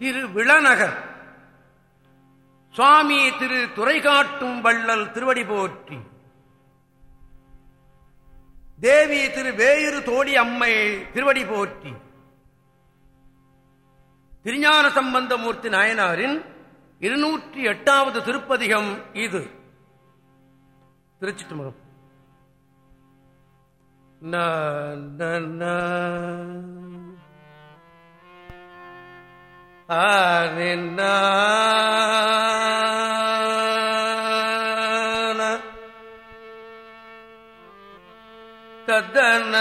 திரு விளநகர் சுவாமி திரு துறைகாட்டும் வள்ளல் திருவடி போற்றி. தேவி திரு வேயிறு தோடி அம்மை திருவடி போற்றி. திருஞான சம்பந்தமூர்த்தி நாயனாரின் இருநூற்றி எட்டாவது திருப்பதிகம் இது. திருச்சிட்டுமரம் ആനിന്ന കദന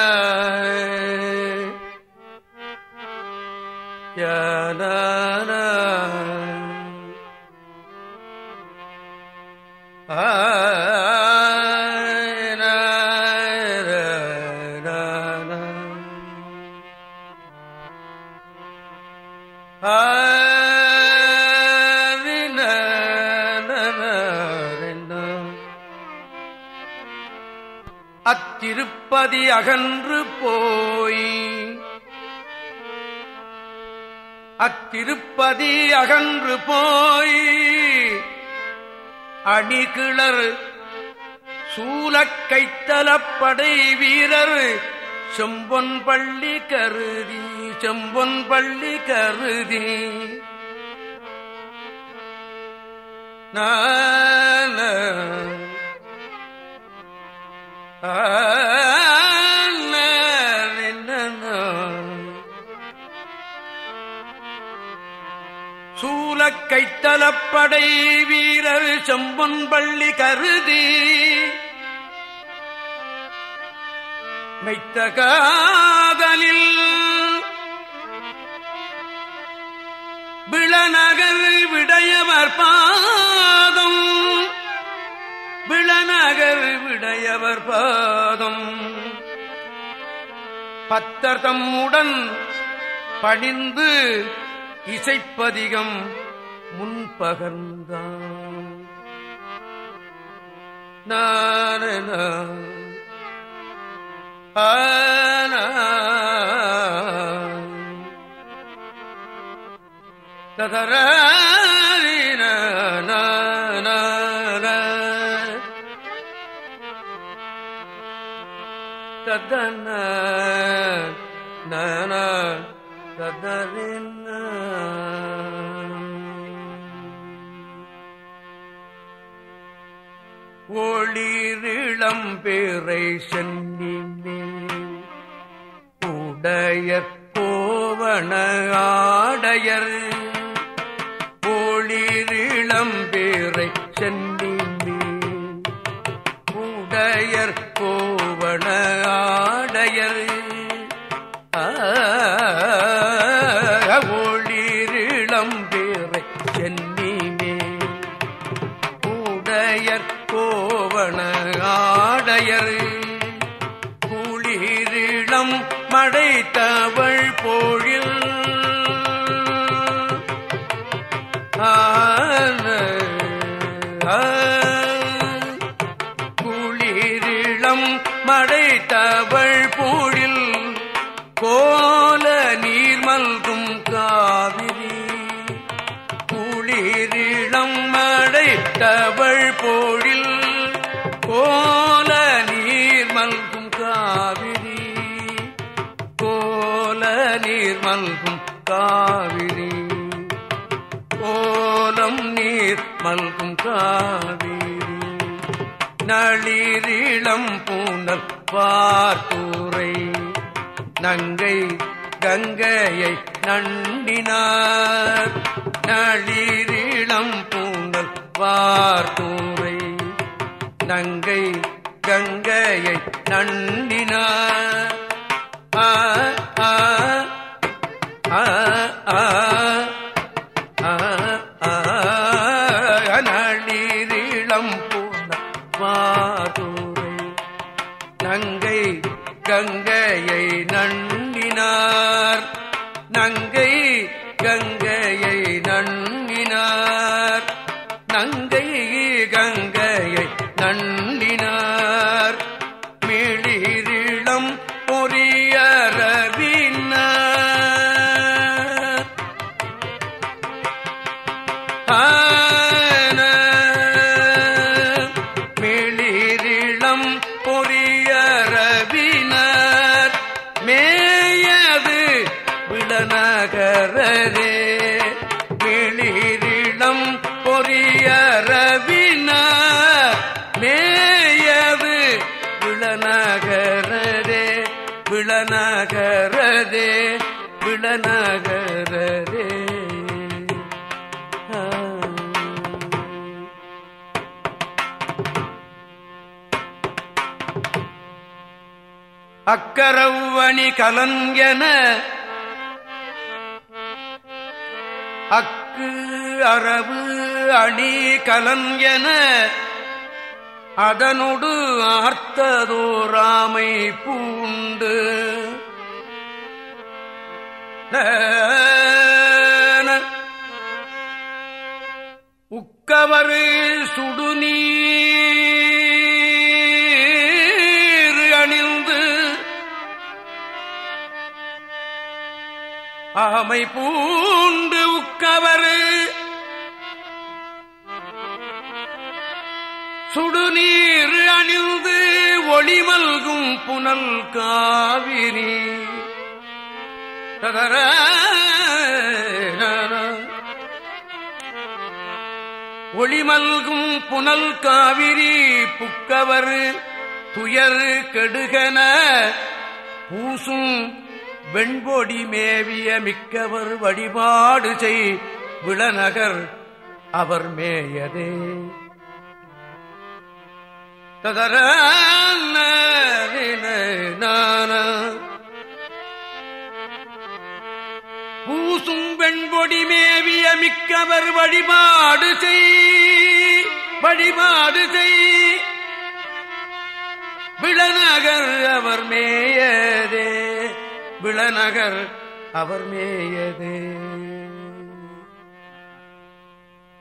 அத்திருப்பதி அகன்று போய். அத்திருப்பதி அகன்று போய். அணிகிளர் சூலக்கைத்தலப்படை வீரர் செம்பொன் பள்ளி கருதி செம்பொன் பள்ளி கருதி. நான் சூலக்கைத்தலப்படை வீரர் செம்பொன் பள்ளி கருதி மெய்த்த காதலில் விளநகர் விடையவர் பாதம் நகர் விடையவர் பாதம். பத்தர் உடன் பணிந்து இசைப்பதிகம் முன்பகர்ந்தான். நான ததர ததன நன ஒளிரிளம் பேரை சென்னினே உடைய கோவன ஆடையர். ஆடையர் கோவண ஆடையர். குளிரிளம் மடை மல்கும் காவிரி. கோல நீர் மல்கும் காவிரி. கோலம் நீர் மல்கும் காவிரி. நளிரிளம் பூனல் பார்த்தூரை நங்கை கங்கையை நண்டினார். நளிரிளம் பூனல் பார்த்தூரை நங்கை கங்கையை நண்டினார். ஆன அக்கரவ்வணி கலன்கென அக்கு அரவு அணி கலன்கென அதனொடு ஆர்த்ததோராமை பூண்டு. உக்கவரு சுடுநீர் ஆமை பூண்டு உக்கவரு. சுடுநீர் அணிந்து ஒளிமல்கும் புனல் காவிரி. ததர ஒளிமல்கும் புனல் காவிரி புக்கவர். துயர் கெடுகன பூசும் வெண்பொடி மேவிய மிக்கவர் வழிபாடு செய் விளநகர் அவர் மேயதே. ததர பூசும் வெண்பொடி மேவிய மிக்கவர் வழிபாடு செய் வழிபாடு செய். விளநகர் அவர் மேயதே. விளநகர் அவர் மேயது.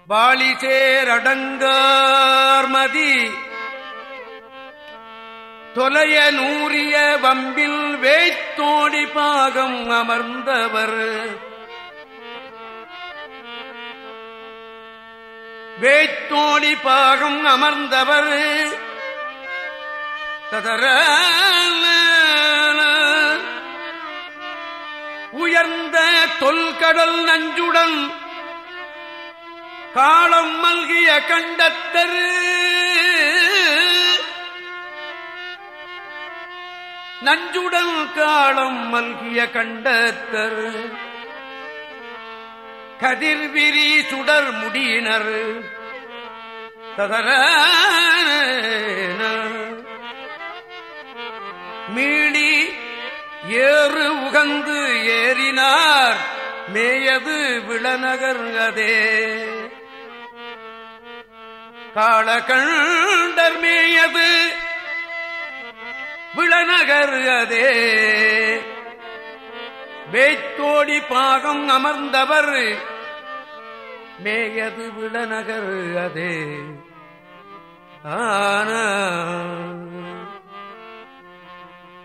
வாளிசேர் மதி தொலைய நூறிய வம்பில் வேய்த்தோடி பாகம் அமர்ந்தவர். வேய்த்தோடி பாகம் அமர்ந்தவர். ததர உயர்ந்த தொல்கடல் நஞ்சுடன் காலம் மல்கிய கண்டத்தரு. நஞ்சுடன் காலம் மல்கிய கண்டத்தர். கதிர்விரி சுடர் முடியினர். தகர மீளி ஏறு உகந்து ஏறினார் மேயது விளநகர் அதே காளகண்டர் மேயது விளநகர் அதே வேய்த்தோடி பாகம் அமர்ந்தவர் மேயது விளநகர் அதே ஆன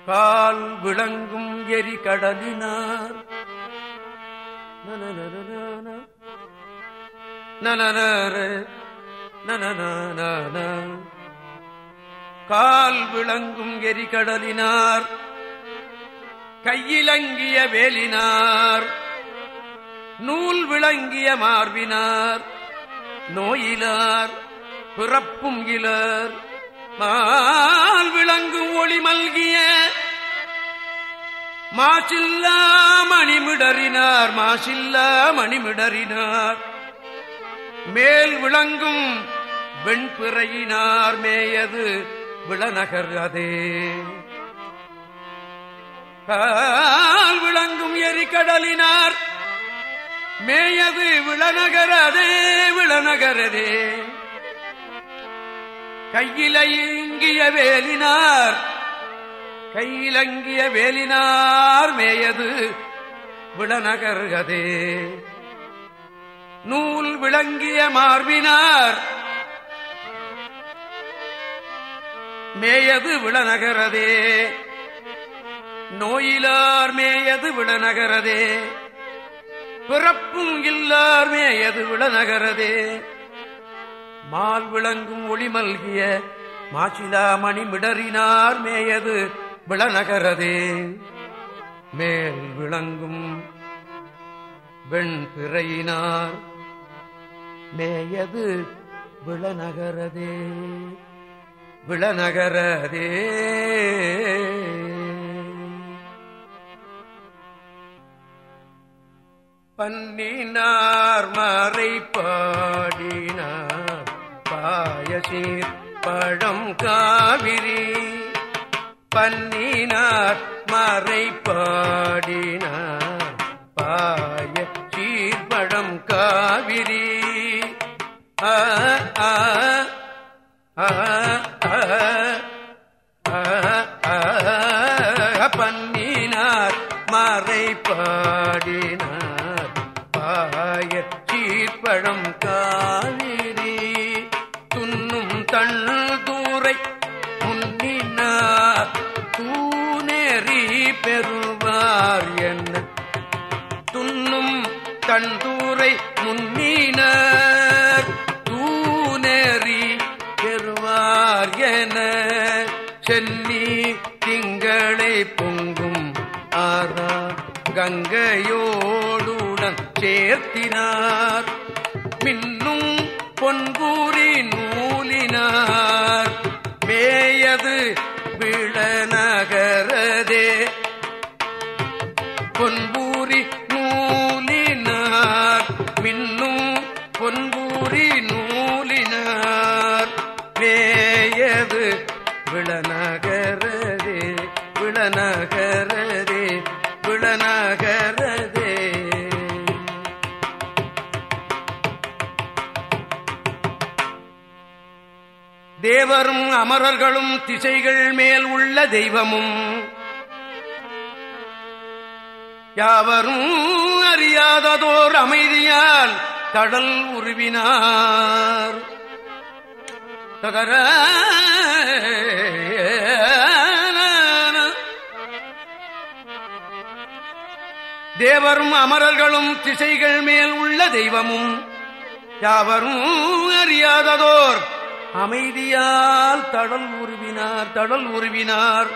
கால் விளங்கும் எரி கடலினார். கால் விளங்கும் எரி கடலினார். கையிலங்கிய வேலினார். நூல் விளங்கிய மார்பினார். நோயிலார். பிறப்பும் இலர். மால் விளங்கும் ஒளி மல்கிய மாசில்லா மணிமிடறினார் மாசில்லா மணிமிடறினார். மேல் விளங்கும் வெண்பிறையினார் மேயது விளநகர் அதே. கால் விளங்கும் எரிக்கடலினார் மேயது விளநகர் அதே விளநகரதே கையிலங்கிய வேலினார். கையிலங்கிய வேலினார் மேயது விளநகர்கதே. நூல் விளங்கிய மார்பினார். மேயது விளநகரதே. நோயிலார் மேயது விளநகரதே. பிறப்பும் இல்லார்மே மேயது விளநகரதே. மால் விளங்கும் ஒளி மல்கிய மாசிலாமணி மிடறினார் மேயது விளநகரதே. மேல் விளங்கும் வெண் பிறையினார் மேயது விளநகரதே. விளநகரதே. பன்னினார் மறை பாடினார் பாயசீர் பழம் காவிரி பன்னினார் மறை பாடினார் பாய சீர்பழம் காவிரி. ஆ ஆ ஆ. பெறுவார் என்ன? துண்ணும் தண்டூரை முன்னினர் தூநெறி பெறுவார் என. சென்னி திங்களை பொங்கும் ஆரா கங்கையோடுடன் சேர்த்தினார். பொன்பூரி நூலினார். மின்னும் பொன்பூரி நூலினார். மேயது விளநகரதே விளநகரதே விளநகரதே. தேவரும் அமரர்களும் திசைகள் மேல் உள்ள தெய்வமும் யாவரும் அறியாததோர் அமைதியால் கடல் உருவினார். தகர தேவரும் அமரர்களும் திசைகள் மேல் உள்ள தெய்வமும் யாவரும் அறியாததோர் அமைதியால் தடல் உருவினார் தடல் உருவினார்.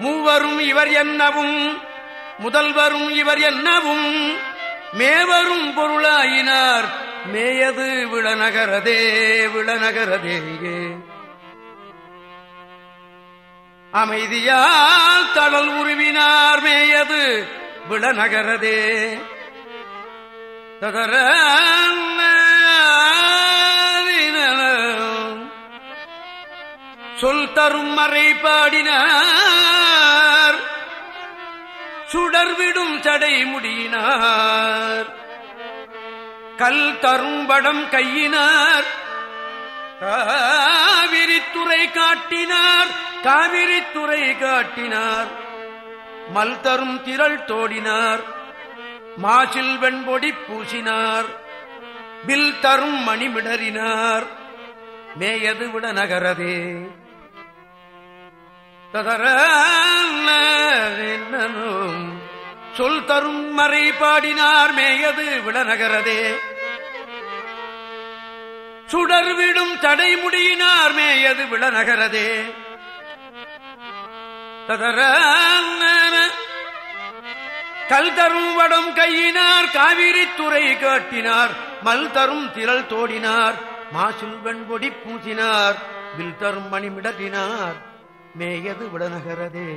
மூவரும் இவர் என்னவும் முதல்வரும் இவர் என்னவும் மேவரும் பொருளாயினார் மேயது விளநகரதே விளநகரதே. அமைதியால் தடல் உருவினார் மேயது விளநகரதே. தகர சொல் தரும் மறை பாடினார் சுடர்விடும் தடை முடியினார். கல் தரும் படம் கையினார். காவிரித்துறை காட்டினார். காவிரித்துறை காட்டினார். மல் தரும் திரள் தோடினார். மாசில் வெண்பொடி பூசினார். வில் தரும் மணிமிடறினார் மேயது விட நகரதே. என்னும் சொல் தரும் மறை பாடினார் மேயது விடநகரதே சுடர் விடும் தடை முடியினார் மேயது விடநகரதே தகர கல் தரும் வடம் கையினார் காவிரி துறை காட்டினார் மல் தரும் திரள் தோடினார் மாசில் வெண்பொடி பூசினார் வில் தரும் மணிமிடத்தினார் மேயது விடநகரதே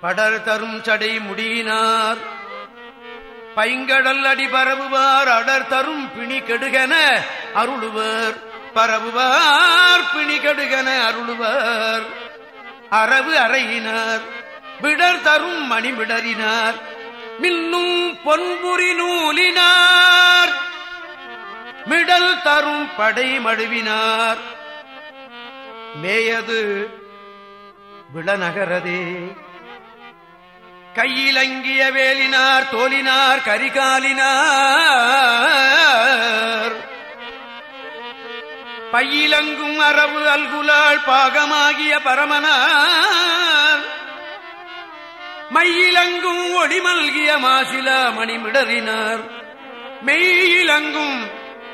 படர் தரும் சடை முடியினார். பைங்கடல் அடி பரவுவார். அடர் தரும் பிணி கெடுகன அருளுவர். பரவுவார் பிணி கெடுகன அருளுவர். அரவு அறையினார். விடர் தரும் மணிவிடறினார் மின்னும் பொன்புரி நூலினார். மிடல் தரும் படை மடுவினார் மேயது விளநகரதே. கையிலங்கிய வேலினார் தோலினார் கரிகாலினார். பையிலங்கும் அரவு அல்குலாள் பாகமாகிய பரமனார். மையிலங்கும் ஒளிமல்கிய மாசில மணிமிடறினார். மெய்யிலங்கும்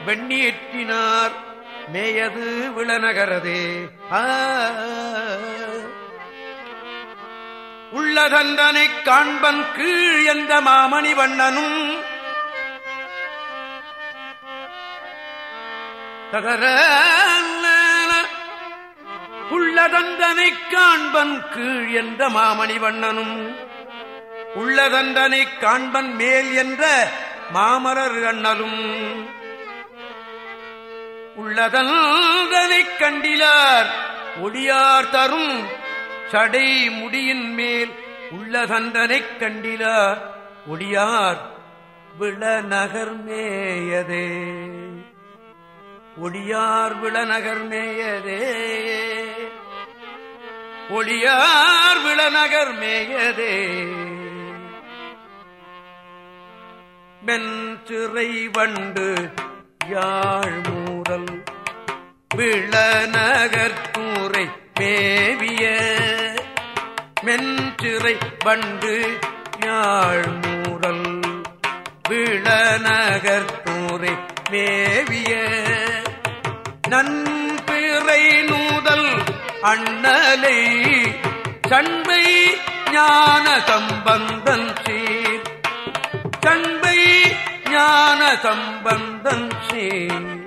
வெண்ணீற்றினார். மேயது விளநகரதே. உள்ளதந்தனை காண்பன் கீழ் எந்த மாமணி வண்ணனும். தகர உள்ளதந்தனை காண்பன் கீழ் என்ற மாமணி வண்ணனும். உள்ளதந்தனை காண்பன் மேல் என்ற மாமரர் அண்ணலும். உள்ளதனை கண்டிலார் ஒடியார் தரும் சடை முடியின் மேல் உள்ளதந்தனைக் கண்டிலார் ஒடியார் விளநகர் மேயதே ஒடியார் விளநகர் மேயதே ஒளியார் விளநகர் மேயதே மென் சிறை வண்டு யாழ் விளநகர்கூரை மேவிய மென்சிறை பண்டு யாழ் மூரல். விளநகர்கூரை மேவிய நன்பிறை நூதல் அண்ணலை சண்பை ஞான சம்பந்தன் சீர். சண்பை ஞான சம்பந்தன் சீர்.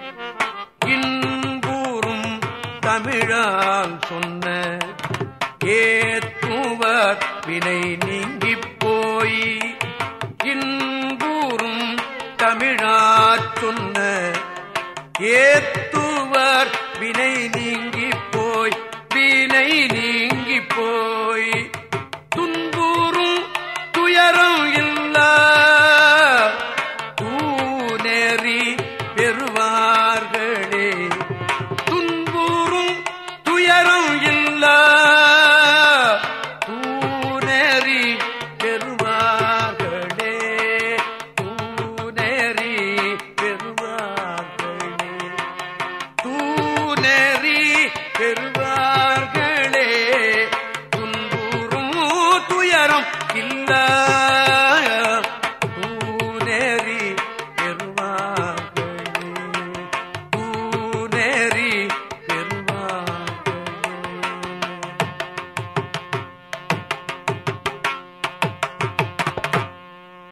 தமிழால் சொன்ன ஏத்துவர் வினை நீங்கிப் போய். இன்பூரும் தமிழாச் சொன்ன ஏத்து